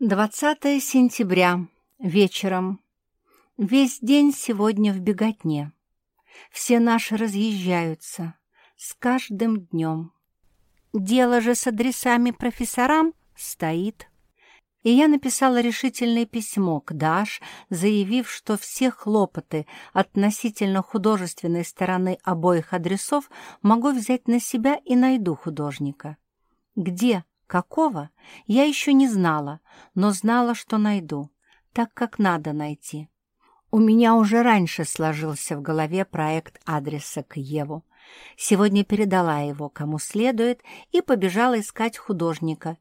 20 сентября. Вечером. Весь день сегодня в беготне. Все наши разъезжаются. С каждым днем. Дело же с адресами профессорам стоит. И я написала решительное письмо к Даш, заявив, что все хлопоты относительно художественной стороны обоих адресов могу взять на себя и найду художника. Где Какого? Я еще не знала, но знала, что найду, так как надо найти. У меня уже раньше сложился в голове проект адреса к Еву. Сегодня передала его кому следует и побежала искать художника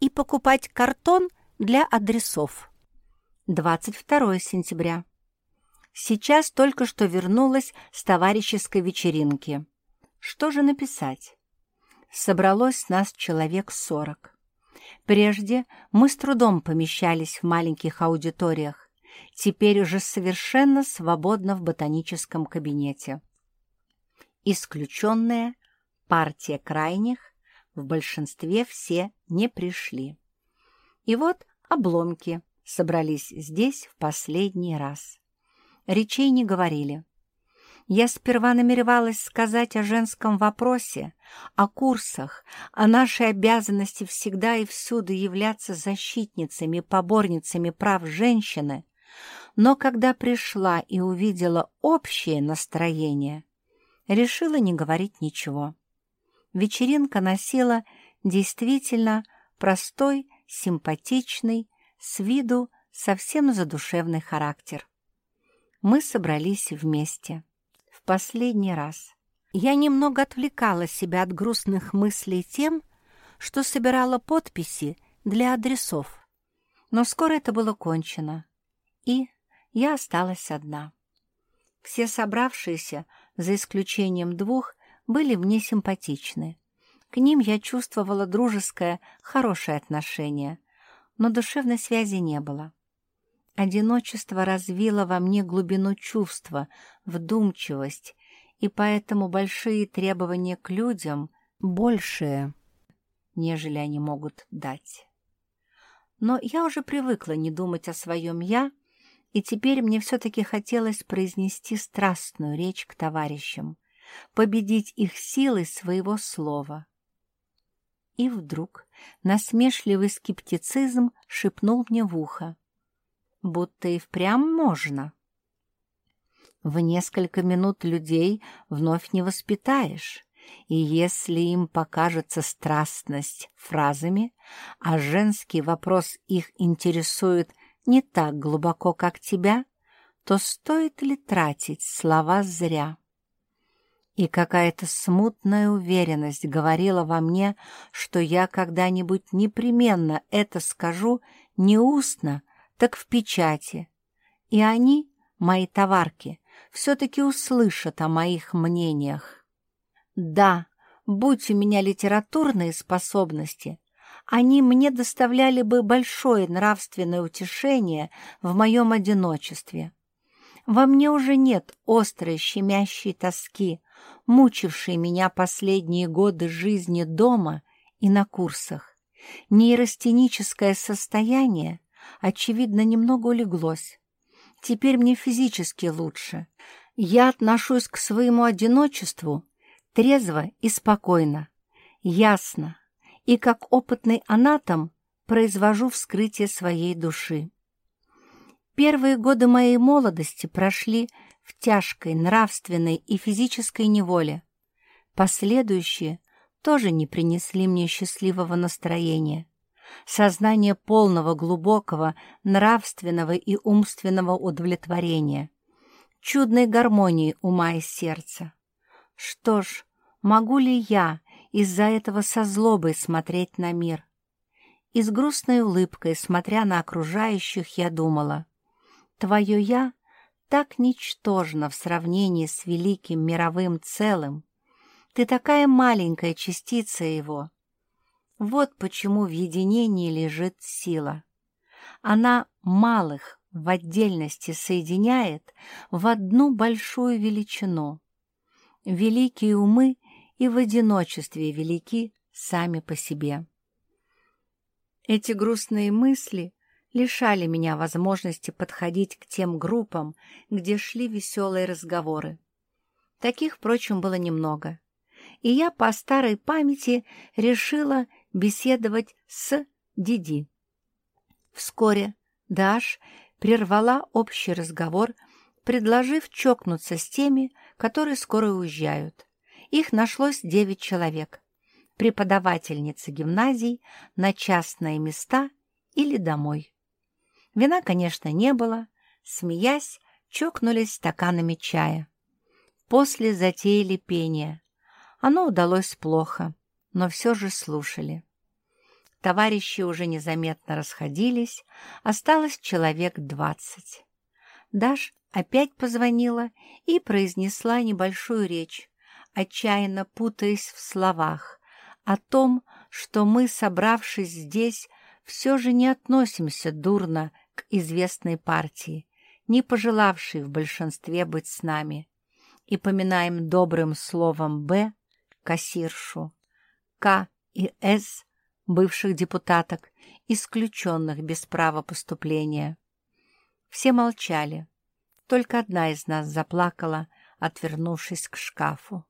и покупать картон для адресов. 22 сентября. Сейчас только что вернулась с товарищеской вечеринки. Что же написать? Собралось нас человек сорок. Прежде мы с трудом помещались в маленьких аудиториях, теперь уже совершенно свободно в ботаническом кабинете. Исключенная партия крайних, в большинстве все не пришли. И вот обломки собрались здесь в последний раз. Речей не говорили. Я сперва намеревалась сказать о женском вопросе, о курсах, о нашей обязанности всегда и всюду являться защитницами, поборницами прав женщины, но когда пришла и увидела общее настроение, решила не говорить ничего. Вечеринка носила действительно простой, симпатичный, с виду совсем задушевный характер. Мы собрались вместе последний раз. Я немного отвлекала себя от грустных мыслей тем, что собирала подписи для адресов. Но скоро это было кончено, и я осталась одна. Все собравшиеся, за исключением двух, были мне симпатичны. К ним я чувствовала дружеское, хорошее отношение, но душевной связи не было. Одиночество развило во мне глубину чувства, вдумчивость, и поэтому большие требования к людям большие, нежели они могут дать. Но я уже привыкла не думать о своем «я», и теперь мне все-таки хотелось произнести страстную речь к товарищам, победить их силой своего слова. И вдруг насмешливый скептицизм шепнул мне в ухо будто и впрямь можно. В несколько минут людей вновь не воспитаешь, и если им покажется страстность фразами, а женский вопрос их интересует не так глубоко, как тебя, то стоит ли тратить слова зря? И какая-то смутная уверенность говорила во мне, что я когда-нибудь непременно это скажу не устно, так в печати. И они, мои товарки, все-таки услышат о моих мнениях. Да, будь у меня литературные способности, они мне доставляли бы большое нравственное утешение в моем одиночестве. Во мне уже нет острой щемящей тоски, мучившей меня последние годы жизни дома и на курсах. Нейростеническое состояние очевидно, немного улеглось. Теперь мне физически лучше. Я отношусь к своему одиночеству трезво и спокойно, ясно, и как опытный анатом произвожу вскрытие своей души. Первые годы моей молодости прошли в тяжкой нравственной и физической неволе. Последующие тоже не принесли мне счастливого настроения сознание полного глубокого нравственного и умственного удовлетворения, чудной гармонии ума и сердца. Что ж, могу ли я из-за этого со злобой смотреть на мир? И с грустной улыбкой, смотря на окружающих, я думала, «Твое «я» так ничтожно в сравнении с великим мировым целым. Ты такая маленькая частица его» Вот почему в единении лежит сила. Она малых в отдельности соединяет в одну большую величину. Великие умы и в одиночестве велики сами по себе. Эти грустные мысли лишали меня возможности подходить к тем группам, где шли веселые разговоры. Таких, впрочем, было немного. И я по старой памяти решила беседовать с Диди. Вскоре Даш прервала общий разговор, предложив чокнуться с теми, которые скоро уезжают. Их нашлось девять человек. Преподавательницы гимназий на частные места или домой. Вина, конечно, не было. Смеясь, чокнулись стаканами чая. После затеяли пение. Оно удалось плохо, но все же слушали. Товарищи уже незаметно расходились, осталось человек двадцать. Даш опять позвонила и произнесла небольшую речь, отчаянно путаясь в словах, о том, что мы, собравшись здесь, все же не относимся дурно к известной партии, не пожелавшей в большинстве быть с нами, и поминаем добрым словом «Б» кассиршу, «К» и «С» бывших депутаток, исключенных без права поступления. Все молчали. Только одна из нас заплакала, отвернувшись к шкафу.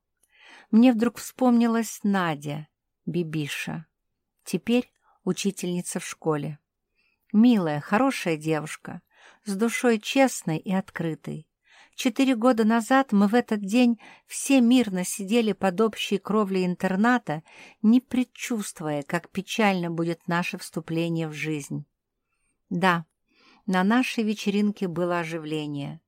Мне вдруг вспомнилась Надя, Бибиша. Теперь учительница в школе. Милая, хорошая девушка, с душой честной и открытой. Четыре года назад мы в этот день все мирно сидели под общей кровлей интерната, не предчувствуя, как печально будет наше вступление в жизнь. Да, на нашей вечеринке было оживление,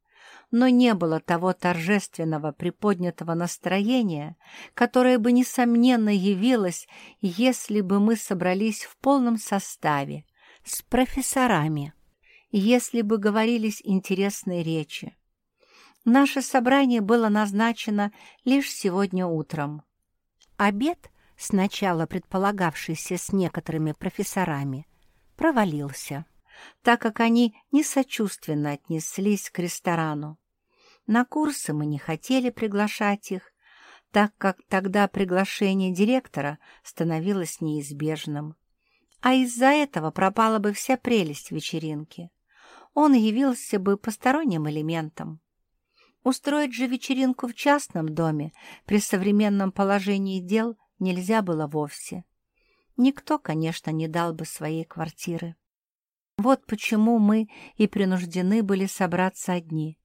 но не было того торжественного приподнятого настроения, которое бы, несомненно, явилось, если бы мы собрались в полном составе, с профессорами, если бы говорились интересные речи. Наше собрание было назначено лишь сегодня утром. Обед, сначала предполагавшийся с некоторыми профессорами, провалился, так как они несочувственно отнеслись к ресторану. На курсы мы не хотели приглашать их, так как тогда приглашение директора становилось неизбежным а из-за этого пропала бы вся прелесть вечеринки. Он явился бы посторонним элементом. Устроить же вечеринку в частном доме при современном положении дел нельзя было вовсе. Никто, конечно, не дал бы своей квартиры. Вот почему мы и принуждены были собраться одни,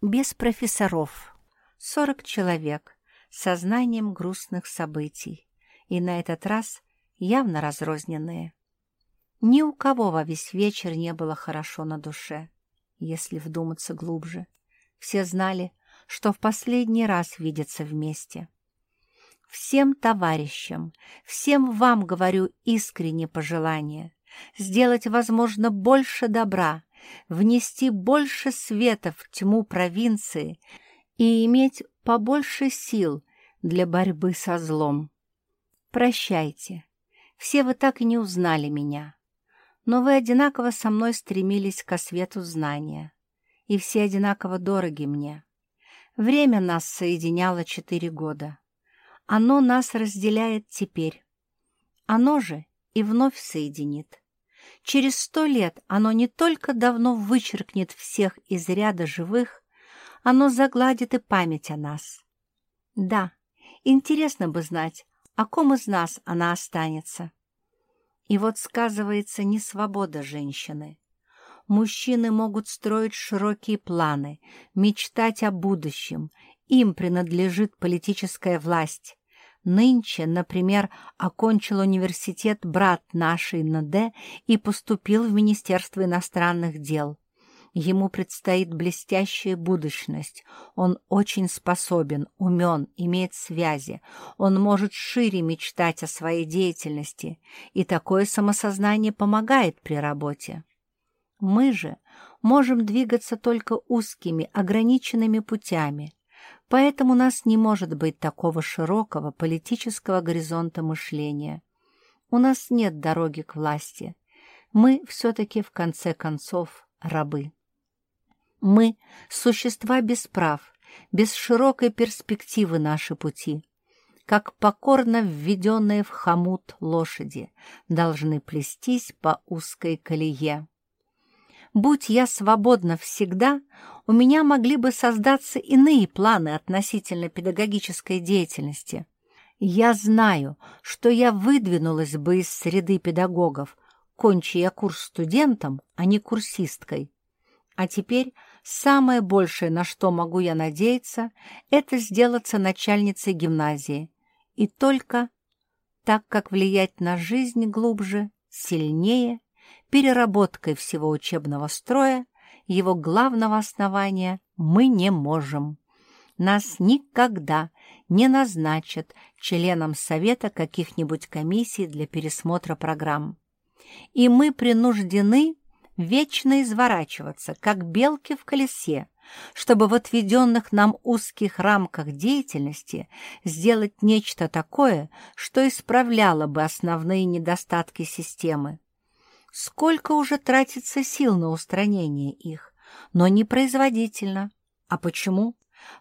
без профессоров, сорок человек, с сознанием грустных событий, и на этот раз явно разрозненные. Ни у кого во весь вечер не было хорошо на душе, если вдуматься глубже. Все знали, что в последний раз видятся вместе. Всем товарищам, всем вам говорю искренне пожелание сделать, возможно, больше добра, внести больше света в тьму провинции и иметь побольше сил для борьбы со злом. Прощайте, все вы так и не узнали меня но вы одинаково со мной стремились к свету знания, и все одинаково дороги мне. Время нас соединяло четыре года. Оно нас разделяет теперь. Оно же и вновь соединит. Через сто лет оно не только давно вычеркнет всех из ряда живых, оно загладит и память о нас. Да, интересно бы знать, о ком из нас она останется. И вот сказывается несвобода женщины. Мужчины могут строить широкие планы, мечтать о будущем. Им принадлежит политическая власть. Нынче, например, окончил университет брат нашей НД и поступил в Министерство иностранных дел. Ему предстоит блестящая будущность. Он очень способен, умен, имеет связи. Он может шире мечтать о своей деятельности, и такое самосознание помогает при работе. Мы же можем двигаться только узкими, ограниченными путями, поэтому у нас не может быть такого широкого политического горизонта мышления. У нас нет дороги к власти. Мы все-таки, в конце концов, рабы. Мы — существа без прав, без широкой перспективы наши пути, как покорно введенные в хомут лошади, должны плестись по узкой колее. Будь я свободна всегда, у меня могли бы создаться иные планы относительно педагогической деятельности. Я знаю, что я выдвинулась бы из среды педагогов, кончи я курс студентом, а не курсисткой. А теперь самое большее, на что могу я надеяться, это сделаться начальницей гимназии. И только так как влиять на жизнь глубже, сильнее, переработкой всего учебного строя, его главного основания мы не можем. Нас никогда не назначат членом Совета каких-нибудь комиссий для пересмотра программ. И мы принуждены вечно изворачиваться, как белки в колесе, чтобы в отведенных нам узких рамках деятельности сделать нечто такое, что исправляло бы основные недостатки системы. Сколько уже тратится сил на устранение их, но не производительно. А почему?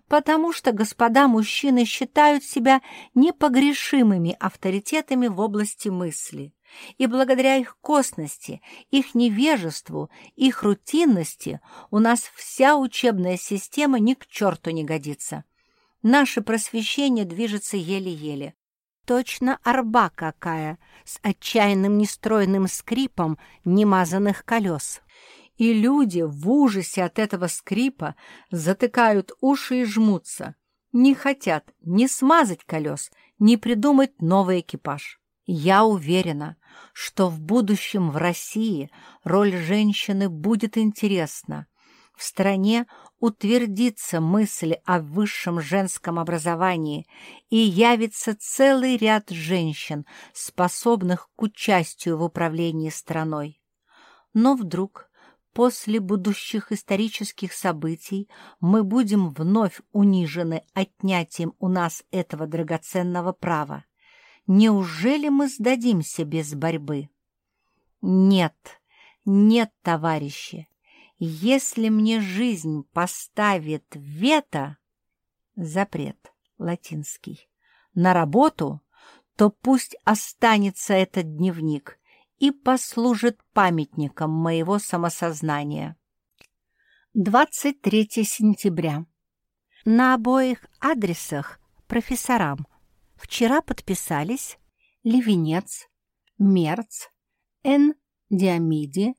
Потому что господа мужчины считают себя непогрешимыми авторитетами в области мысли и благодаря их косности, их невежеству, их рутинности у нас вся учебная система ни к черту не годится. Наше просвещение движется еле-еле. Точно арба какая, с отчаянным нестроенным скрипом немазанных колес. И люди в ужасе от этого скрипа затыкают уши и жмутся. Не хотят ни смазать колес, ни придумать новый экипаж. Я уверена, что в будущем в России роль женщины будет интересна. В стране утвердится мысль о высшем женском образовании и явится целый ряд женщин, способных к участию в управлении страной. Но вдруг, после будущих исторических событий, мы будем вновь унижены отнятием у нас этого драгоценного права. Неужели мы сдадимся без борьбы? Нет, нет, товарищи. Если мне жизнь поставит вето, запрет латинский, на работу, то пусть останется этот дневник и послужит памятником моего самосознания. 23 сентября. На обоих адресах профессорам Вчера подписались Левенец, Мерц, Н. Диамиди,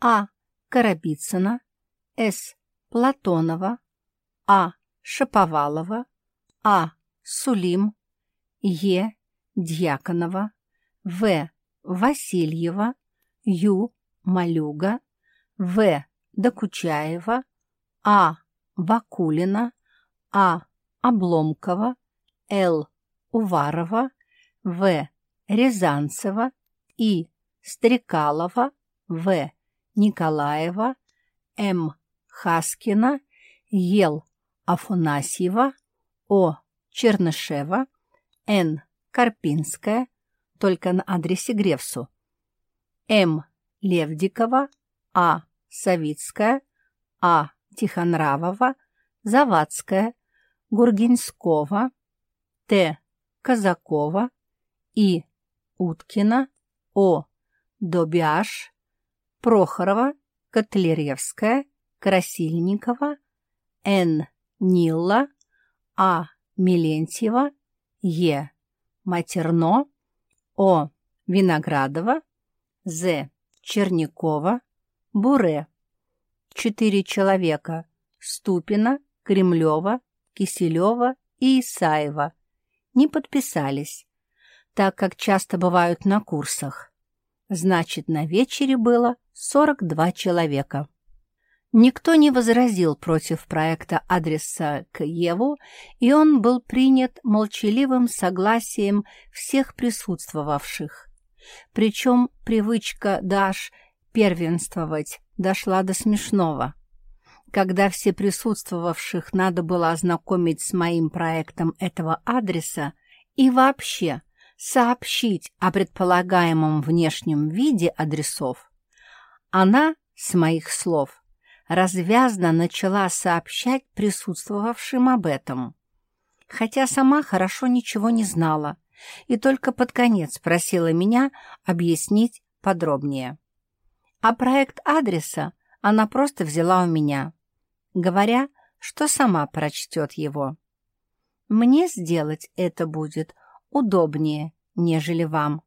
А. Карабицына, С. Платонова, А. Шаповалова, А. Сулим, Е. Дьяконова, В. Васильева, Ю. Малюга, В. Докучаева, А. Вакулина, А. Обломкова, Л. Уварова, В. Рязанцева И. Стрекалова, В. Николаева, М. Хаскина, Ел Афанасьева, О. Чернышева, Н. Карпинская, только на адресе Гревсу, М. Левдикова, А. Савицкая, А. Тихонравова, Завадская, Гургинского, Т. Казакова, И. Уткина, О. Добяш, Прохорова, Котляревская, Красильникова, Н. Нилла, А. Милентьева, Е. Матерно, О. Виноградова, З. Чернякова, Буре. Четыре человека. Ступина, Кремлева, Киселева и Исаева не подписались, так как часто бывают на курсах. Значит, на вечере было 42 человека. Никто не возразил против проекта адреса к Еву, и он был принят молчаливым согласием всех присутствовавших. Причем привычка Даш первенствовать дошла до смешного. Когда все присутствовавших надо было ознакомить с моим проектом этого адреса и вообще сообщить о предполагаемом внешнем виде адресов, она, с моих слов, развязно начала сообщать присутствовавшим об этом, хотя сама хорошо ничего не знала и только под конец просила меня объяснить подробнее. А проект адреса она просто взяла у меня, говоря, что сама прочтет его. Мне сделать это будет удобнее, нежели вам.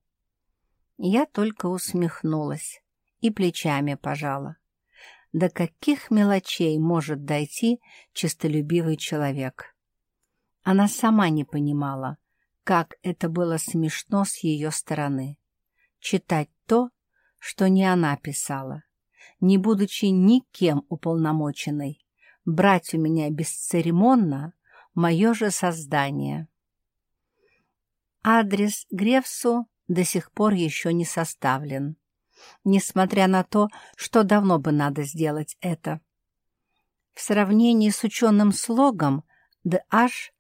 Я только усмехнулась и плечами пожала. До каких мелочей может дойти честолюбивый человек? Она сама не понимала, как это было смешно с ее стороны. Читать то, что не она писала, не будучи никем уполномоченной, брать у меня бесцеремонно мое же создание. Адрес Гревсу до сих пор еще не составлен, несмотря на то, что давно бы надо сделать это. В сравнении с ученым слогом «ДH»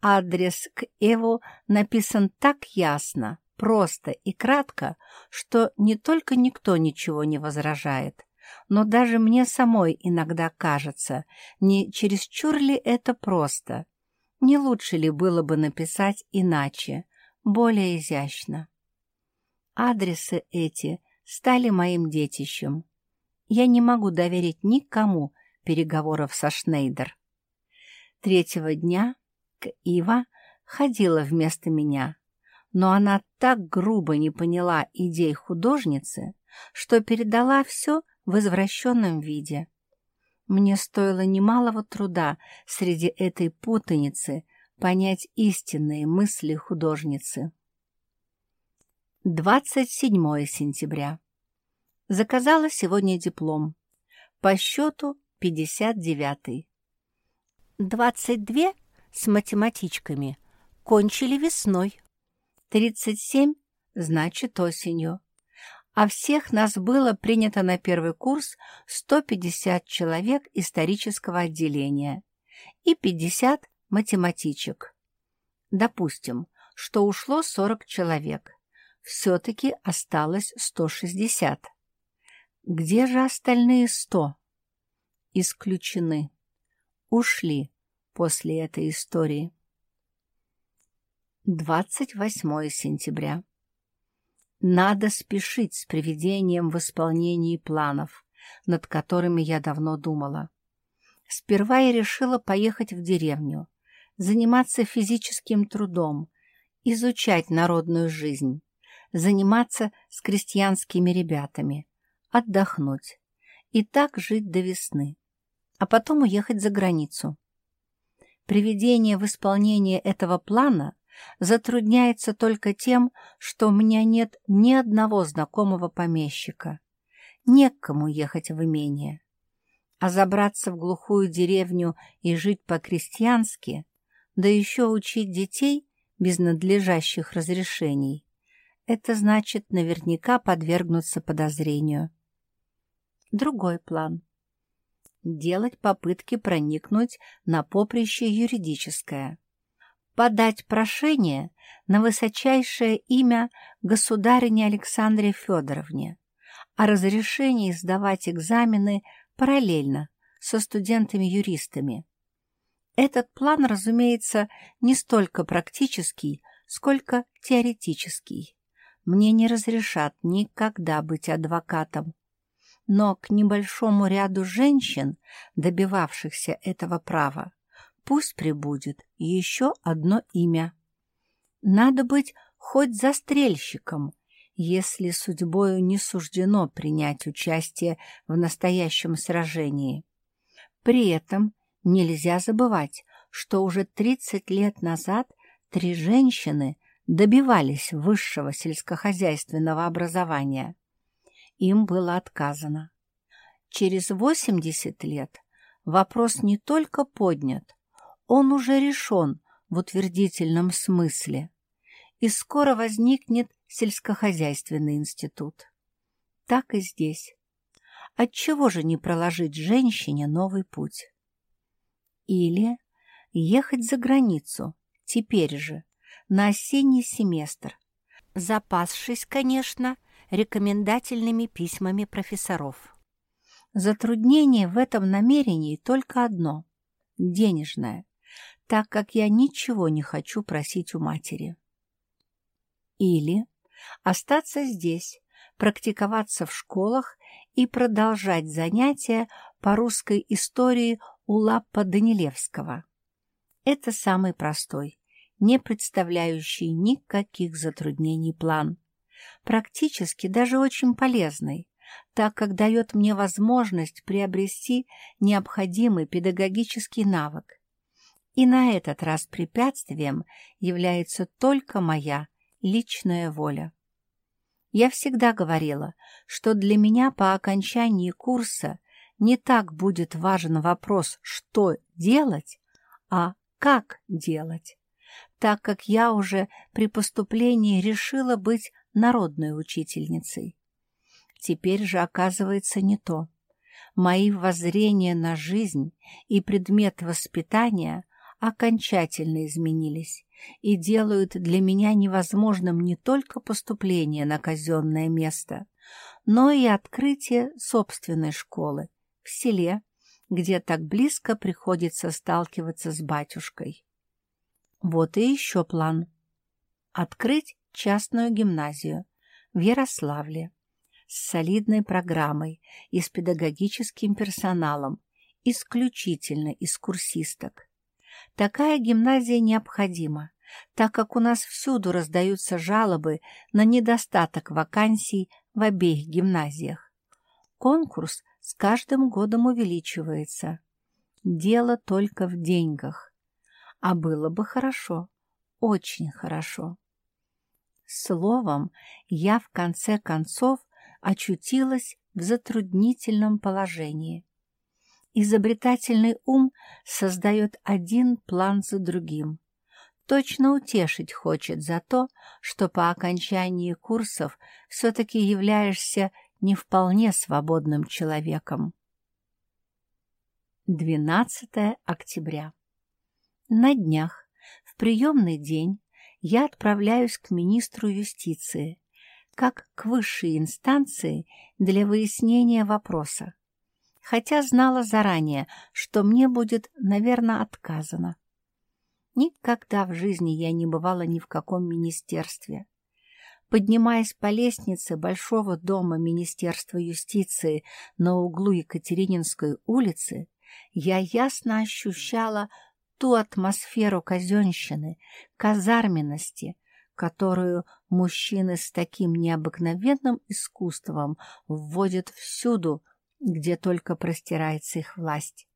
адрес к Эву написан так ясно, просто и кратко, что не только никто ничего не возражает, но даже мне самой иногда кажется, не чересчур ли это просто, не лучше ли было бы написать иначе, более изящно. Адресы эти стали моим детищем. Я не могу доверить никому переговоров со Шнейдер. Третьего дня к Ива ходила вместо меня, но она так грубо не поняла идей художницы, что передала все в извращенном виде. Мне стоило немалого труда среди этой путаницы понять истинные мысли художницы. 27 сентября. Заказала сегодня диплом. По счету 59. 22 с математичками кончили весной. 37 значит осенью. А всех нас было принято на первый курс 150 человек исторического отделения и 50 математичек. Допустим, что ушло 40 человек. Все-таки осталось 160. Где же остальные 100? Исключены. Ушли после этой истории. 28 сентября. Надо спешить с приведением в исполнении планов, над которыми я давно думала. Сперва я решила поехать в деревню, заниматься физическим трудом, изучать народную жизнь, заниматься с крестьянскими ребятами, отдохнуть и так жить до весны, а потом уехать за границу. Приведение в исполнение этого плана затрудняется только тем, что у меня нет ни одного знакомого помещика. Не к кому ехать в имение. А забраться в глухую деревню и жить по-крестьянски, да еще учить детей без надлежащих разрешений, это значит наверняка подвергнуться подозрению. Другой план делать попытки проникнуть на поприще юридическое, подать прошение на высочайшее имя государыне Александре Федоровне о разрешении сдавать экзамены параллельно со студентами-юристами. Этот план, разумеется, не столько практический, сколько теоретический. Мне не разрешат никогда быть адвокатом, но к небольшому ряду женщин, добивавшихся этого права, пусть прибудет еще одно имя. Надо быть хоть застрельщиком, если судьбою не суждено принять участие в настоящем сражении. При этом нельзя забывать, что уже 30 лет назад три женщины добивались высшего сельскохозяйственного образования – им было отказано. Через 80 лет вопрос не только поднят, он уже решен в утвердительном смысле, и скоро возникнет сельскохозяйственный институт. Так и здесь. Отчего же не проложить женщине новый путь? Или ехать за границу, теперь же, на осенний семестр, запасшись, конечно, рекомендательными письмами профессоров. Затруднение в этом намерении только одно – денежное, так как я ничего не хочу просить у матери. Или остаться здесь, практиковаться в школах и продолжать занятия по русской истории у Лаппа Данилевского. Это самый простой, не представляющий никаких затруднений план. Практически даже очень полезный, так как дает мне возможность приобрести необходимый педагогический навык. И на этот раз препятствием является только моя личная воля. Я всегда говорила, что для меня по окончании курса не так будет важен вопрос, что делать, а как делать, так как я уже при поступлении решила быть народной учительницей. Теперь же оказывается не то. Мои воззрения на жизнь и предмет воспитания окончательно изменились и делают для меня невозможным не только поступление на казенное место, но и открытие собственной школы в селе, где так близко приходится сталкиваться с батюшкой. Вот и еще план. Открыть частную гимназию в Ярославле с солидной программой и с педагогическим персоналом, исключительно из курсисток. Такая гимназия необходима, так как у нас всюду раздаются жалобы на недостаток вакансий в обеих гимназиях. Конкурс с каждым годом увеличивается. Дело только в деньгах. А было бы хорошо, очень хорошо. Словом, я в конце концов очутилась в затруднительном положении. Изобретательный ум создает один план за другим. Точно утешить хочет за то, что по окончании курсов все-таки являешься не вполне свободным человеком. 12 октября. На днях, в приемный день, я отправляюсь к министру юстиции, как к высшей инстанции для выяснения вопроса, хотя знала заранее, что мне будет, наверное, отказано. Никогда в жизни я не бывала ни в каком министерстве. Поднимаясь по лестнице большого дома Министерства юстиции на углу Екатерининской улицы, я ясно ощущала ту атмосферу казенщины, казарменности, которую мужчины с таким необыкновенным искусством вводят всюду, где только простирается их власть.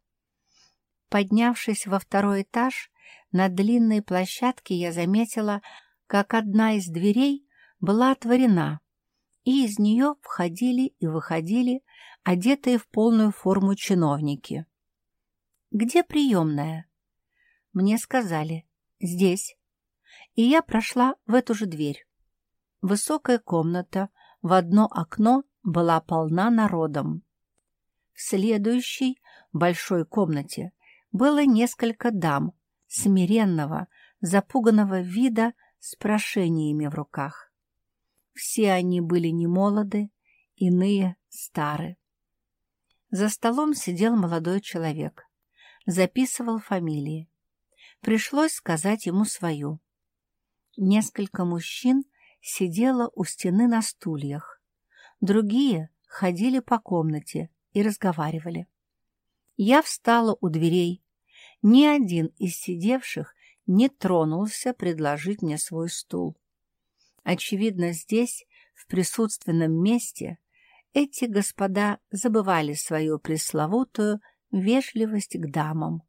Поднявшись во второй этаж, на длинной площадке я заметила, как одна из дверей была отворена, и из нее входили и выходили одетые в полную форму чиновники. «Где приемная?» Мне сказали «здесь». И я прошла в эту же дверь. Высокая комната в одно окно была полна народом. В следующей большой комнате было несколько дам смиренного, запуганного вида с прошениями в руках. Все они были немолоды, иные стары. За столом сидел молодой человек. Записывал фамилии. Пришлось сказать ему свою. Несколько мужчин сидело у стены на стульях. Другие ходили по комнате и разговаривали. Я встала у дверей. Ни один из сидевших не тронулся предложить мне свой стул. Очевидно, здесь, в присутственном месте, эти господа забывали свою пресловутую вежливость к дамам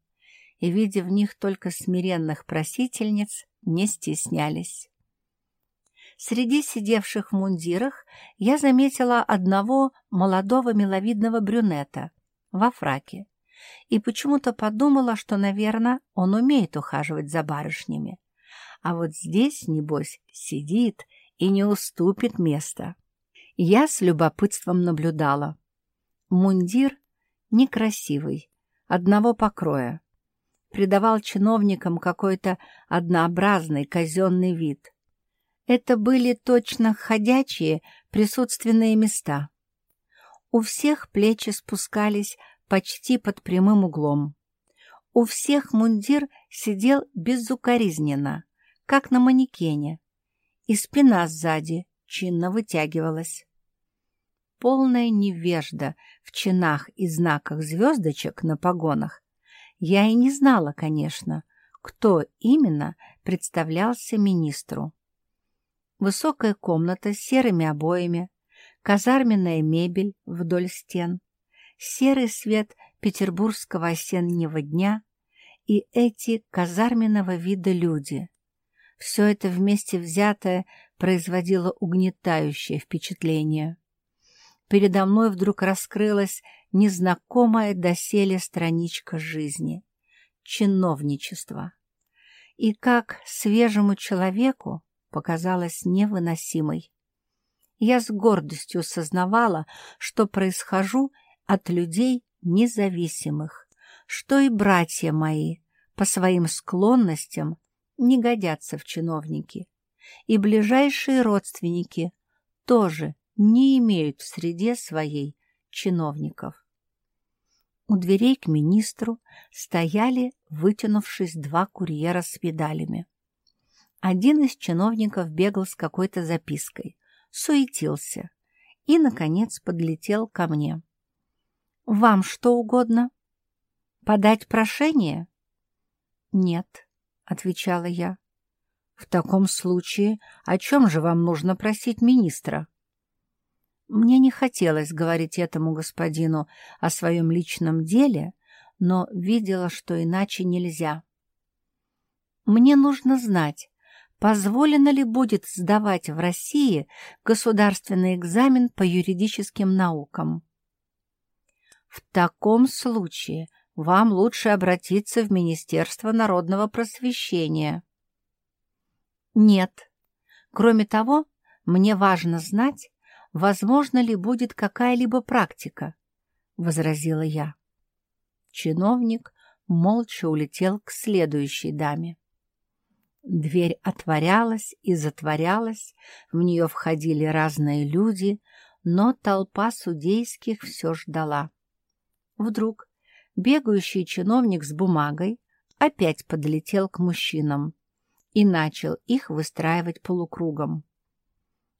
и, видя в них только смиренных просительниц, не стеснялись. Среди сидевших в мундирах я заметила одного молодого миловидного брюнета во фраке и почему-то подумала, что, наверное, он умеет ухаживать за барышнями. А вот здесь, небось, сидит и не уступит места. Я с любопытством наблюдала. Мундир некрасивый, одного покроя. Придавал чиновникам какой-то однообразный казенный вид. Это были точно ходячие присутственные места. У всех плечи спускались почти под прямым углом. У всех мундир сидел безукоризненно, как на манекене, и спина сзади чинно вытягивалась. полная невежда в чинах и знаках звездочек на погонах, я и не знала, конечно, кто именно представлялся министру. Высокая комната с серыми обоями, казарменная мебель вдоль стен, серый свет петербургского осеннего дня и эти казарменного вида люди. Все это вместе взятое производило угнетающее впечатление. Передо мной вдруг раскрылась незнакомая доселе страничка жизни — чиновничество. И как свежему человеку показалось невыносимой. Я с гордостью сознавала, что происхожу от людей независимых, что и братья мои по своим склонностям не годятся в чиновники, и ближайшие родственники тоже не имеют в среде своей чиновников. У дверей к министру стояли, вытянувшись, два курьера с медалями. Один из чиновников бегал с какой-то запиской, суетился и, наконец, подлетел ко мне. «Вам что угодно? Подать прошение?» «Нет», — отвечала я. «В таком случае о чем же вам нужно просить министра?» Мне не хотелось говорить этому господину о своем личном деле, но видела, что иначе нельзя. Мне нужно знать, позволено ли будет сдавать в России государственный экзамен по юридическим наукам. В таком случае вам лучше обратиться в Министерство народного просвещения. Нет. Кроме того, мне важно знать, возможно ли будет какая-либо практика, — возразила я. Чиновник молча улетел к следующей даме. Дверь отворялась и затворялась, в нее входили разные люди, но толпа судейских все ждала. Вдруг бегающий чиновник с бумагой опять подлетел к мужчинам и начал их выстраивать полукругом.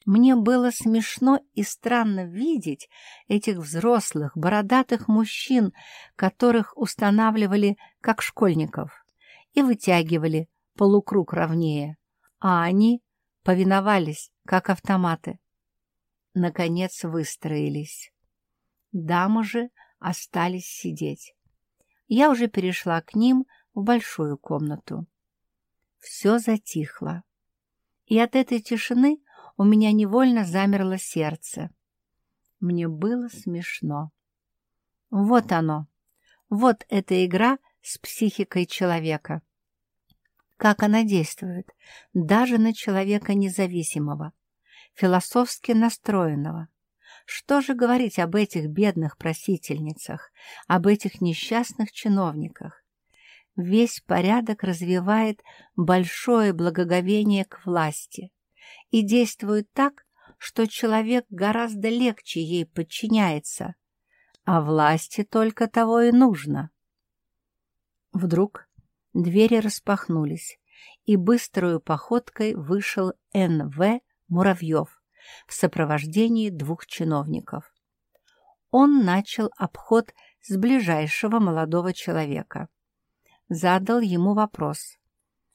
Мне было смешно и странно видеть этих взрослых, бородатых мужчин, которых устанавливали как школьников, и вытягивали полукруг ровнее, а они повиновались, как автоматы. Наконец выстроились. Дамы же остались сидеть. Я уже перешла к ним в большую комнату. Все затихло. И от этой тишины у меня невольно замерло сердце. Мне было смешно. Вот оно. Вот эта игра с психикой человека. Как она действует даже на человека независимого, философски настроенного, что же говорить об этих бедных просительницах, об этих несчастных чиновниках? Весь порядок развивает большое благоговение к власти и действует так, что человек гораздо легче ей подчиняется, а власти только того и нужно. Вдруг двери распахнулись, и быструю походкой вышел Н.В. Муравьев в сопровождении двух чиновников. Он начал обход с ближайшего молодого человека. Задал ему вопрос.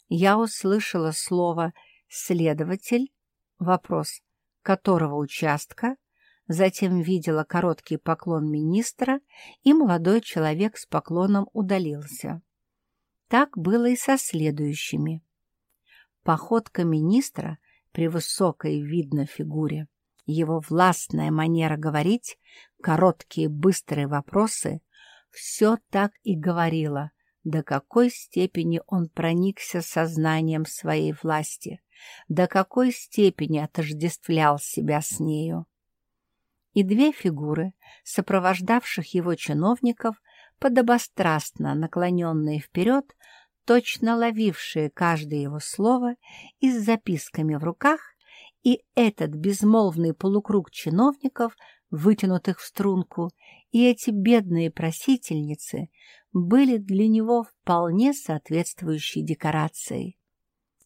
Я услышала слово «следователь», вопрос «которого участка?», затем видела короткий поклон министра, и молодой человек с поклоном удалился. Так было и со следующими. Походка министра при высокой, видно, фигуре. Его властная манера говорить, короткие быстрые вопросы — все так и говорило, до какой степени он проникся сознанием своей власти, до какой степени отождествлял себя с нею. И две фигуры, сопровождавших его чиновников, подобострастно наклоненные вперед, точно ловившие каждое его слово и с записками в руках, и этот безмолвный полукруг чиновников, вытянутых в струнку, и эти бедные просительницы были для него вполне соответствующей декорацией.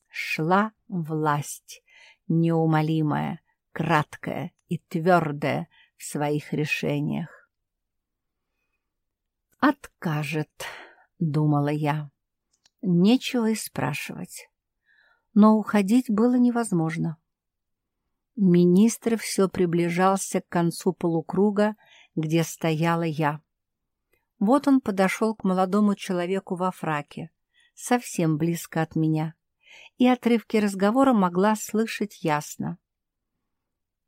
Шла власть, неумолимая, краткая и твердая, в своих решениях. «Откажет», — думала я. Нечего и спрашивать. Но уходить было невозможно. Министр все приближался к концу полукруга, где стояла я. Вот он подошел к молодому человеку во фраке, совсем близко от меня, и отрывки разговора могла слышать ясно.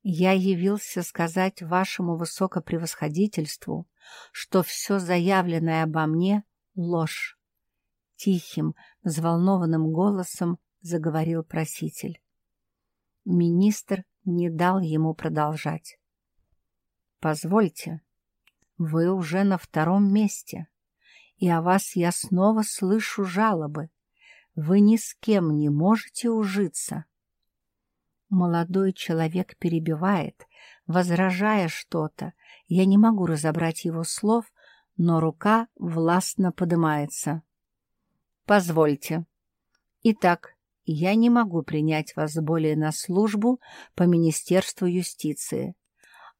«Я явился сказать вашему высокопревосходительству, что все заявленное обо мне — ложь. Тихим, взволнованным голосом заговорил проситель. Министр не дал ему продолжать. «Позвольте, вы уже на втором месте, и о вас я снова слышу жалобы. Вы ни с кем не можете ужиться». Молодой человек перебивает, возражая что-то. Я не могу разобрать его слов, но рука властно поднимается. «Позвольте. Итак, я не могу принять вас более на службу по Министерству юстиции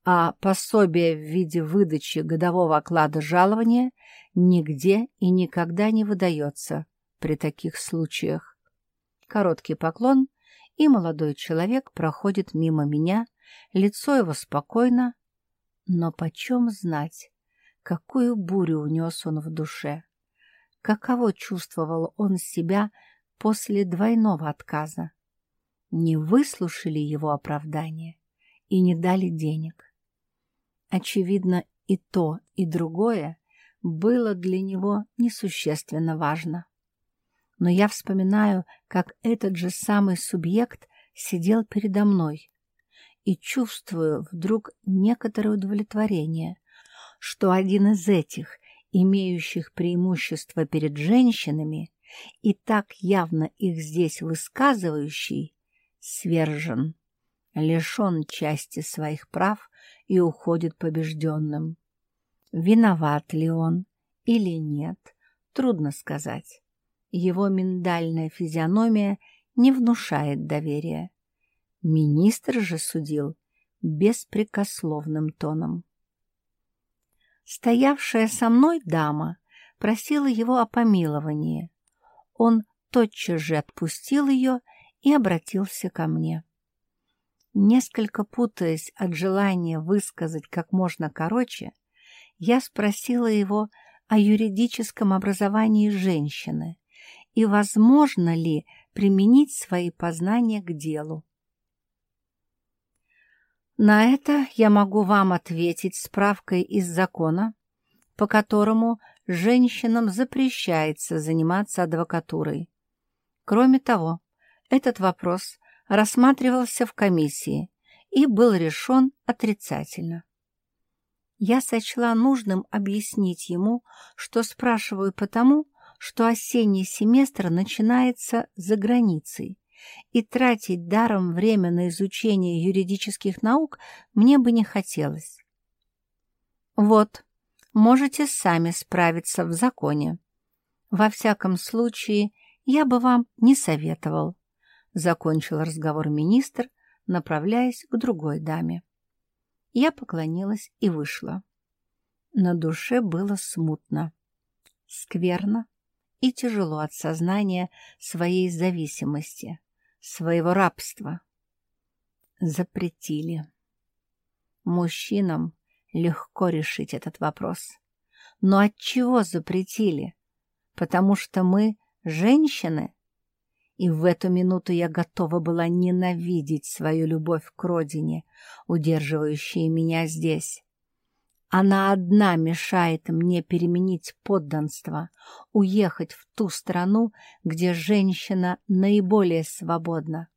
а пособие в виде выдачи годового оклада жалования нигде и никогда не выдается при таких случаях. Короткий поклон, и молодой человек проходит мимо меня, лицо его спокойно, но почем знать, какую бурю унес он в душе, каково чувствовал он себя после двойного отказа. Не выслушали его оправдания и не дали денег. Очевидно, и то, и другое было для него несущественно важно. Но я вспоминаю, как этот же самый субъект сидел передо мной и чувствую вдруг некоторое удовлетворение, что один из этих, имеющих преимущество перед женщинами и так явно их здесь высказывающий, свержен, лишен части своих прав и уходит побежденным. Виноват ли он или нет, трудно сказать. Его миндальная физиономия не внушает доверия. Министр же судил беспрекословным тоном. Стоявшая со мной дама просила его о помиловании. Он тотчас же отпустил ее и обратился ко мне. Несколько путаясь от желания высказать как можно короче, я спросила его о юридическом образовании женщины и возможно ли применить свои познания к делу. На это я могу вам ответить справкой из закона, по которому женщинам запрещается заниматься адвокатурой. Кроме того, этот вопрос рассматривался в комиссии и был решен отрицательно. Я сочла нужным объяснить ему, что спрашиваю потому, что осенний семестр начинается за границей, и тратить даром время на изучение юридических наук мне бы не хотелось. Вот, можете сами справиться в законе. Во всяком случае, я бы вам не советовал. Закончил разговор министр, направляясь к другой даме. Я поклонилась и вышла. На душе было смутно, скверно и тяжело от сознания своей зависимости, своего рабства. Запретили. Мужчинам легко решить этот вопрос. Но от чего запретили? Потому что мы женщины? и в эту минуту я готова была ненавидеть свою любовь к родине, удерживающую меня здесь. Она одна мешает мне переменить подданство, уехать в ту страну, где женщина наиболее свободна.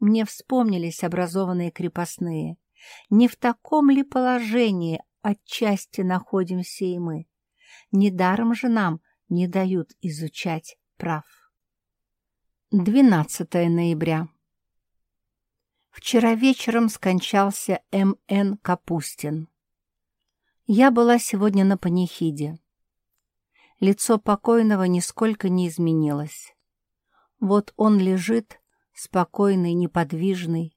Мне вспомнились образованные крепостные. Не в таком ли положении отчасти находимся и мы? Недаром же нам не дают изучать прав. 12 ноября. Вчера вечером скончался М.Н. Капустин. Я была сегодня на панихиде. Лицо покойного нисколько не изменилось. Вот он лежит, спокойный, неподвижный,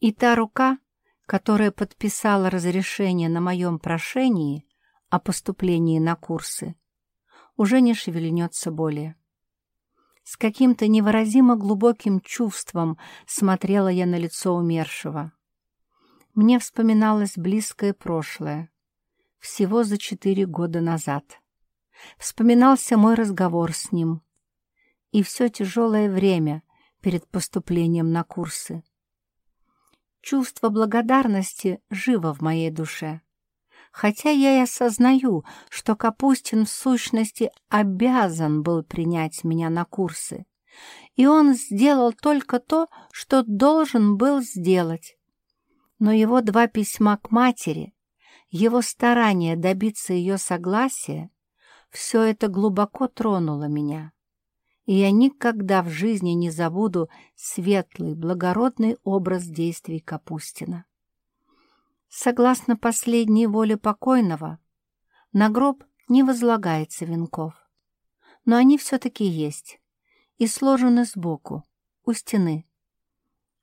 и та рука, которая подписала разрешение на моем прошении о поступлении на курсы, уже не шевельнется более. С каким-то невыразимо глубоким чувством смотрела я на лицо умершего. Мне вспоминалось близкое прошлое, всего за четыре года назад. Вспоминался мой разговор с ним и все тяжелое время перед поступлением на курсы. Чувство благодарности живо в моей душе, хотя я и осознаю, что Капустин в сущности обязан был принять меня на курсы, и он сделал только то, что должен был сделать. Но его два письма к матери, его старание добиться ее согласия, все это глубоко тронуло меня и я никогда в жизни не забуду светлый, благородный образ действий Капустина. Согласно последней воле покойного, на гроб не возлагается венков, но они все-таки есть и сложены сбоку, у стены.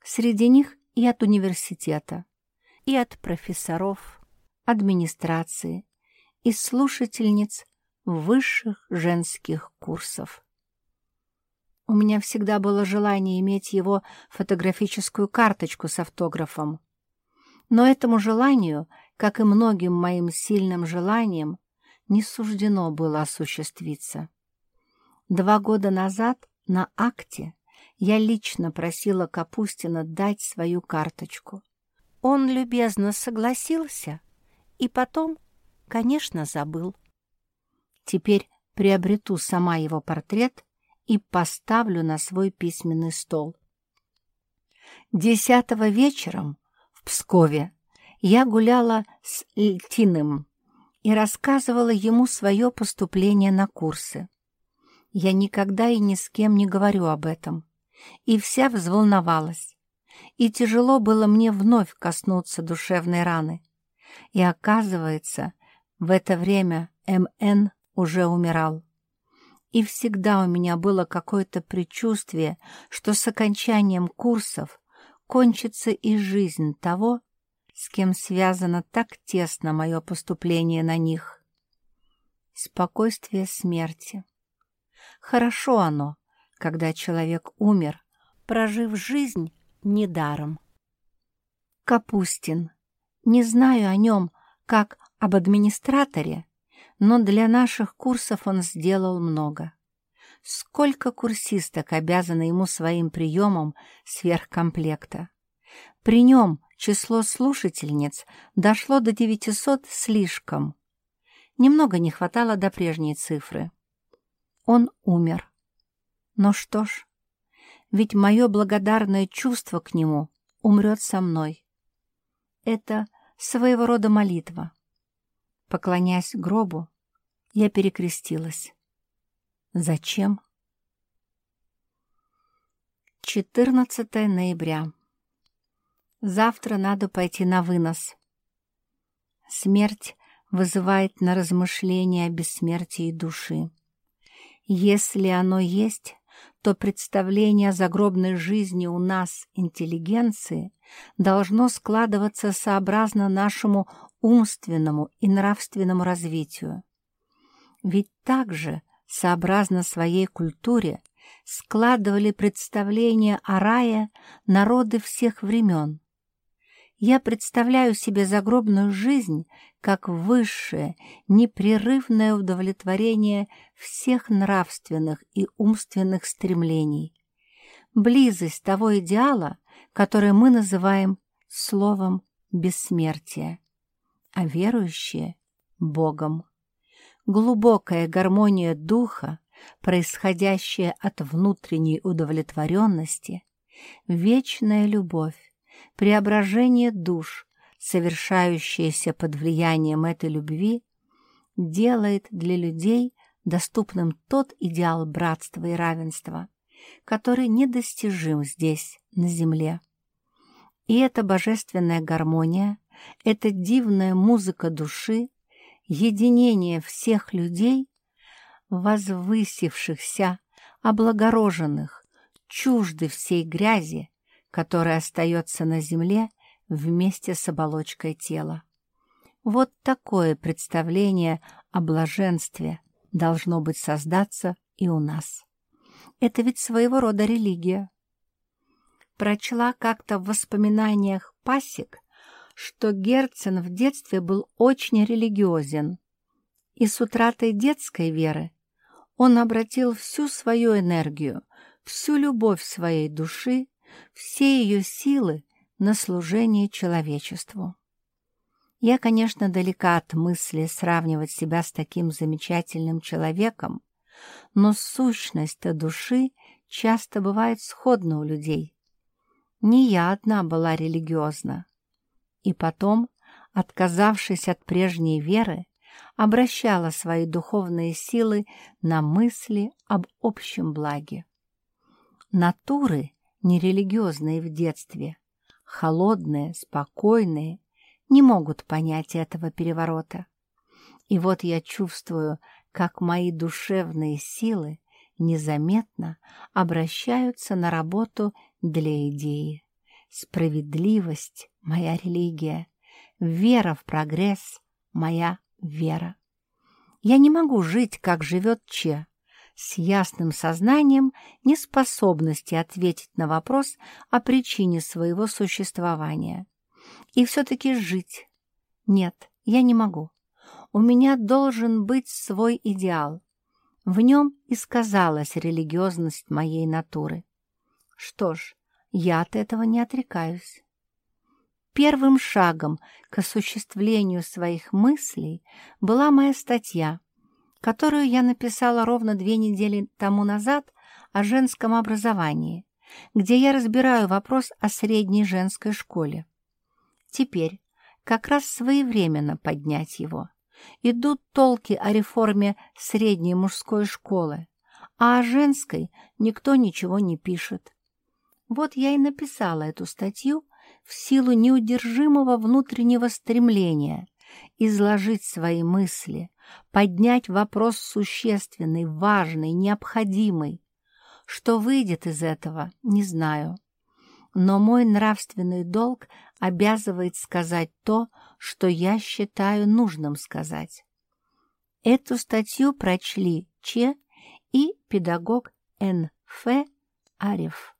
Среди них и от университета, и от профессоров, администрации, и слушательниц высших женских курсов. У меня всегда было желание иметь его фотографическую карточку с автографом. Но этому желанию, как и многим моим сильным желаниям, не суждено было осуществиться. Два года назад на акте я лично просила Капустина дать свою карточку. Он любезно согласился и потом, конечно, забыл. Теперь приобрету сама его портрет и поставлю на свой письменный стол. Десятого вечером в Пскове я гуляла с Льтиным и рассказывала ему свое поступление на курсы. Я никогда и ни с кем не говорю об этом, и вся взволновалась. И тяжело было мне вновь коснуться душевной раны. И оказывается, в это время М.Н. уже умирал. И всегда у меня было какое-то предчувствие, что с окончанием курсов кончится и жизнь того, с кем связано так тесно мое поступление на них. Спокойствие смерти. Хорошо оно, когда человек умер, прожив жизнь недаром. Капустин. Не знаю о нем как об администраторе, но для наших курсов он сделал много. Сколько курсисток обязаны ему своим приемом сверхкомплекта. При нем число слушательниц дошло до 900 слишком. Немного не хватало до прежней цифры. Он умер. Но что ж, ведь мое благодарное чувство к нему умрет со мной. Это своего рода молитва. Поклоняясь гробу, я перекрестилась. Зачем? 14 ноября. Завтра надо пойти на вынос. Смерть вызывает на размышления о бессмертии души. Если оно есть, то представление о загробной жизни у нас, интеллигенции, должно складываться сообразно нашему умственному и нравственному развитию. Ведь также, сообразно своей культуре, складывали представления о рае народы всех времен. Я представляю себе загробную жизнь как высшее, непрерывное удовлетворение всех нравственных и умственных стремлений, близость того идеала, который мы называем словом бессмертия, а верующие — Богом. Глубокая гармония духа, происходящая от внутренней удовлетворенности, вечная любовь, преображение душ, совершающееся под влиянием этой любви, делает для людей доступным тот идеал братства и равенства, который недостижим здесь, на земле. И эта божественная гармония, эта дивная музыка души, единение всех людей, возвысившихся, облагороженных, чужды всей грязи, которая остается на земле вместе с оболочкой тела. Вот такое представление о блаженстве должно быть создаться и у нас. Это ведь своего рода религия. Прочла как-то в воспоминаниях Пасик, что Герцен в детстве был очень религиозен, и с утратой детской веры он обратил всю свою энергию, всю любовь своей души, все ее силы на служение человечеству. Я, конечно, далека от мысли сравнивать себя с таким замечательным человеком, но сущность души часто бывает сходна у людей. Не я одна была религиозна. И потом, отказавшись от прежней веры, обращала свои духовные силы на мысли об общем благе. Натуры, нерелигиозные в детстве, холодные, спокойные, не могут понять этого переворота. И вот я чувствую, как мои душевные силы незаметно обращаются на работу для идеи. Справедливость — моя религия, вера в прогресс — моя вера. Я не могу жить, как живет Че, с ясным сознанием неспособности ответить на вопрос о причине своего существования. И все-таки жить. Нет, я не могу. У меня должен быть свой идеал. В нем и сказалась религиозность моей натуры. Что ж, я от этого не отрекаюсь. Первым шагом к осуществлению своих мыслей была моя статья, которую я написала ровно две недели тому назад о женском образовании, где я разбираю вопрос о средней женской школе. Теперь как раз своевременно поднять его. Идут толки о реформе средней мужской школы, а о женской никто ничего не пишет. Вот я и написала эту статью в силу неудержимого внутреннего стремления изложить свои мысли, поднять вопрос существенный, важный, необходимый. Что выйдет из этого, не знаю. Но мой нравственный долг обязывает сказать то, что я считаю нужным сказать. Эту статью прочли Че и педагог Н.Ф. Арев,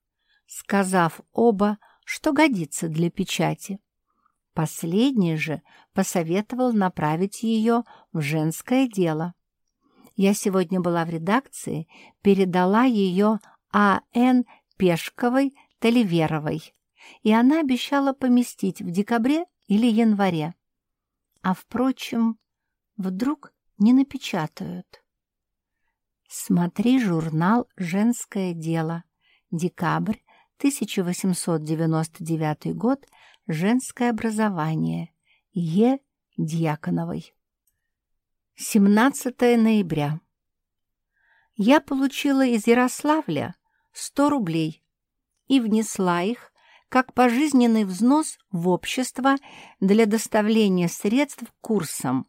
сказав оба, что годится для печати. Последний же посоветовал направить ее в женское дело. Я сегодня была в редакции, передала ее А.Н. Пешковой-Таливеровой, и она обещала поместить в декабре или январе. А, впрочем, вдруг не напечатают. Смотри журнал «Женское дело», декабрь 1899 год, женское образование, Е. Дьяконовой. 17 ноября. Я получила из Ярославля 100 рублей и внесла их как пожизненный взнос в общество для доставления средств курсам.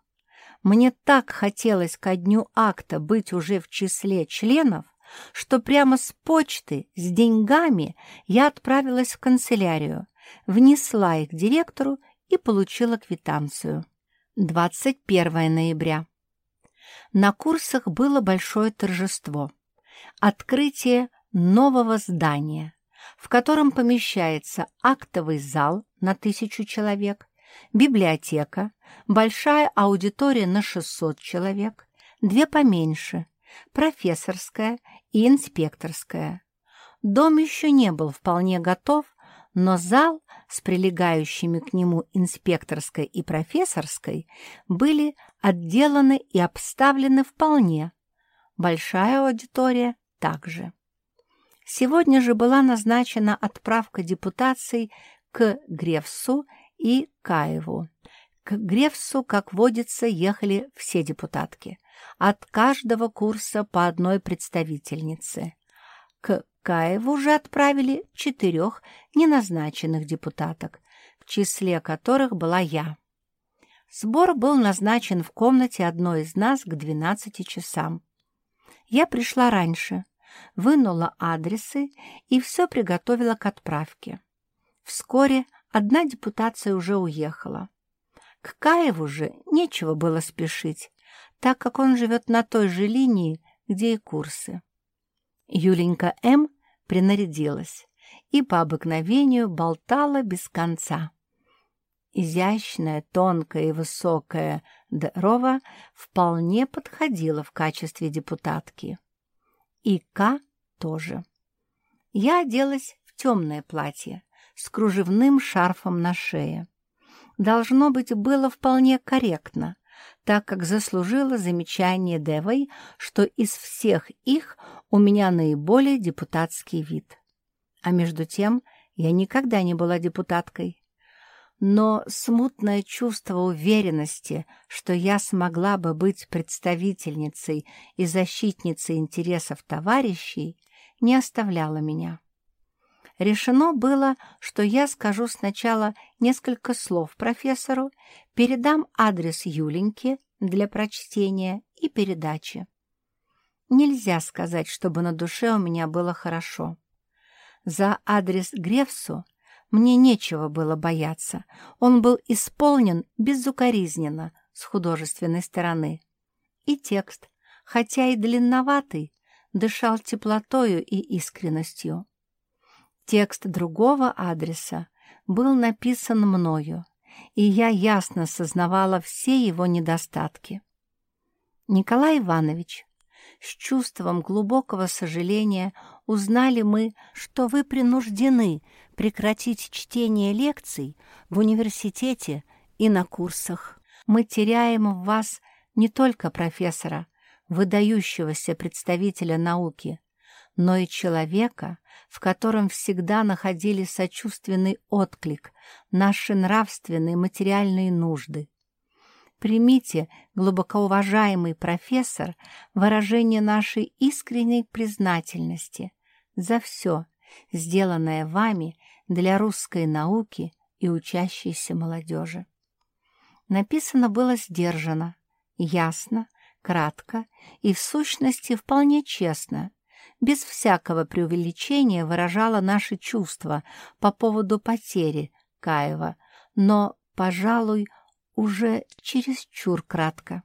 Мне так хотелось ко дню акта быть уже в числе членов, что прямо с почты с деньгами я отправилась в канцелярию, внесла их директору и получила квитанцию. 21 ноября. На курсах было большое торжество. Открытие нового здания, в котором помещается актовый зал на тысячу человек, библиотека, большая аудитория на 600 человек, две поменьше, профессорская и инспекторская. Дом еще не был вполне готов, но зал с прилегающими к нему инспекторской и профессорской были отделаны и обставлены вполне. Большая аудитория также. Сегодня же была назначена отправка депутаций к Гревсу и Каеву. К Гревсу, как водится, ехали все депутатки. От каждого курса по одной представительнице. К Каеву же отправили четырех неназначенных депутаток, в числе которых была я. Сбор был назначен в комнате одной из нас к 12 часам. Я пришла раньше, вынула адресы и все приготовила к отправке. Вскоре одна депутация уже уехала. К Каеву же нечего было спешить, так как он живет на той же линии, где и курсы. Юленька М. принарядилась и по обыкновению болтала без конца. Изящная, тонкая и высокая Дрова вполне подходила в качестве депутатки. И К тоже. Я оделась в темное платье с кружевным шарфом на шее. Должно быть, было вполне корректно, так как заслужила замечание Девой, что из всех их у меня наиболее депутатский вид. А между тем я никогда не была депутаткой. Но смутное чувство уверенности, что я смогла бы быть представительницей и защитницей интересов товарищей, не оставляло меня. Решено было, что я скажу сначала несколько слов профессору, передам адрес Юленьки для прочтения и передачи. Нельзя сказать, чтобы на душе у меня было хорошо. За адрес Гревсу мне нечего было бояться. Он был исполнен безукоризненно с художественной стороны. И текст, хотя и длинноватый, дышал теплотою и искренностью. Текст другого адреса был написан мною, и я ясно сознавала все его недостатки. Николай Иванович, с чувством глубокого сожаления узнали мы, что вы принуждены прекратить чтение лекций в университете и на курсах. Мы теряем в вас не только профессора, выдающегося представителя науки, но и человека, в котором всегда находили сочувственный отклик наши нравственные материальные нужды. Примите, глубокоуважаемый профессор, выражение нашей искренней признательности за все, сделанное вами для русской науки и учащейся молодежи. Написано было сдержанно, ясно, кратко и в сущности вполне честно, без всякого преувеличения выражала наши чувства по поводу потери Каева, но, пожалуй, уже чересчур кратко.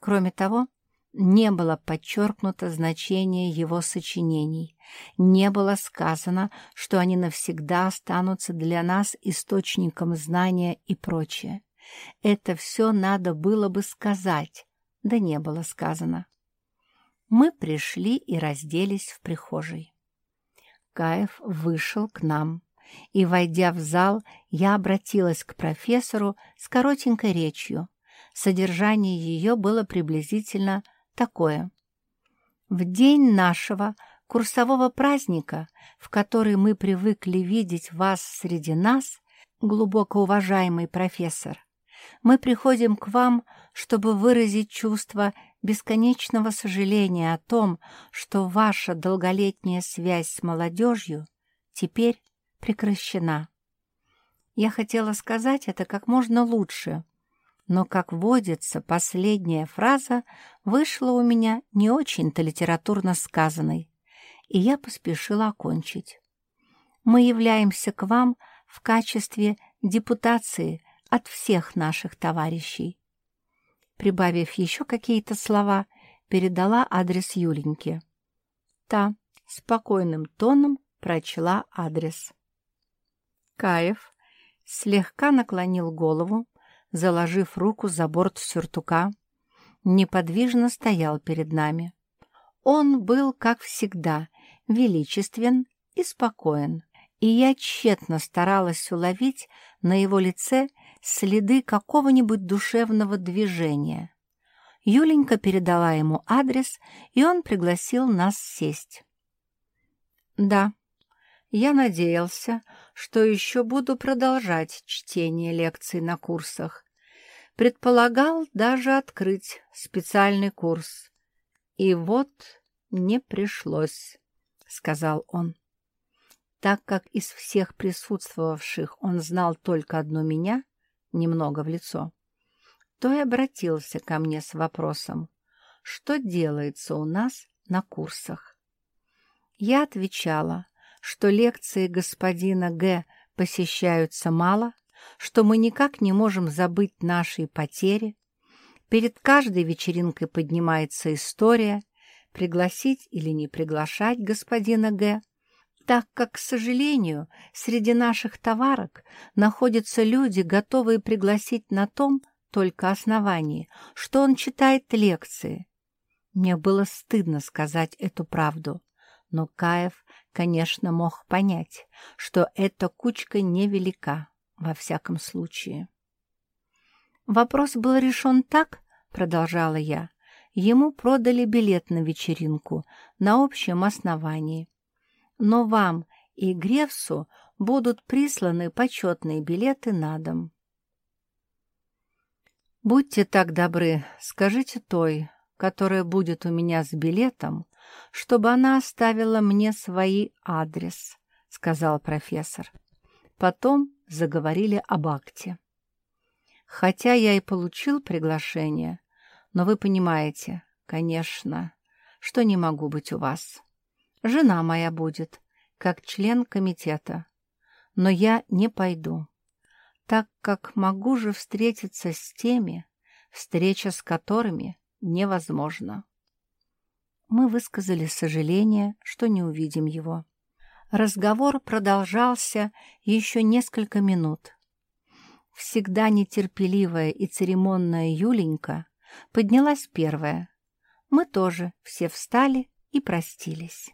Кроме того, не было подчеркнуто значение его сочинений, не было сказано, что они навсегда останутся для нас источником знания и прочее. Это все надо было бы сказать, да не было сказано. Мы пришли и разделись в прихожей. Каев вышел к нам, и, войдя в зал, я обратилась к профессору с коротенькой речью. Содержание ее было приблизительно такое. В день нашего курсового праздника, в который мы привыкли видеть вас среди нас, глубоко уважаемый профессор, мы приходим к вам, чтобы выразить чувство бесконечного сожаления о том, что ваша долголетняя связь с молодежью теперь прекращена. Я хотела сказать это как можно лучше, но, как водится, последняя фраза вышла у меня не очень-то литературно сказанной, и я поспешила окончить. Мы являемся к вам в качестве депутации от всех наших товарищей прибавив еще какие-то слова, передала адрес Юленьке. Та спокойным тоном прочла адрес. Каев слегка наклонил голову, заложив руку за борт сюртука, неподвижно стоял перед нами. Он был, как всегда, величествен и спокоен, и я тщетно старалась уловить на его лице следы какого-нибудь душевного движения. Юленька передала ему адрес, и он пригласил нас сесть. «Да, я надеялся, что еще буду продолжать чтение лекций на курсах. Предполагал даже открыть специальный курс. И вот не пришлось», — сказал он. Так как из всех присутствовавших он знал только одну меня — немного в лицо, то и обратился ко мне с вопросом, что делается у нас на курсах. Я отвечала, что лекции господина Г. посещаются мало, что мы никак не можем забыть наши потери. Перед каждой вечеринкой поднимается история, пригласить или не приглашать господина Г., так как, к сожалению, среди наших товарок находятся люди, готовые пригласить на том только основании, что он читает лекции. Мне было стыдно сказать эту правду, но Каев, конечно, мог понять, что эта кучка невелика, во всяком случае. Вопрос был решен так, продолжала я, ему продали билет на вечеринку на общем основании но вам и Гревсу будут присланы почетные билеты на дом. Будьте так добры, скажите той, которая будет у меня с билетом, чтобы она оставила мне свой адрес, — сказал профессор. Потом заговорили об акте. Хотя я и получил приглашение, но вы понимаете, конечно, что не могу быть у вас. Жена моя будет, как член комитета. Но я не пойду, так как могу же встретиться с теми, встреча с которыми невозможна. Мы высказали сожаление, что не увидим его. Разговор продолжался еще несколько минут. Всегда нетерпеливая и церемонная Юленька поднялась первая. Мы тоже все встали и простились.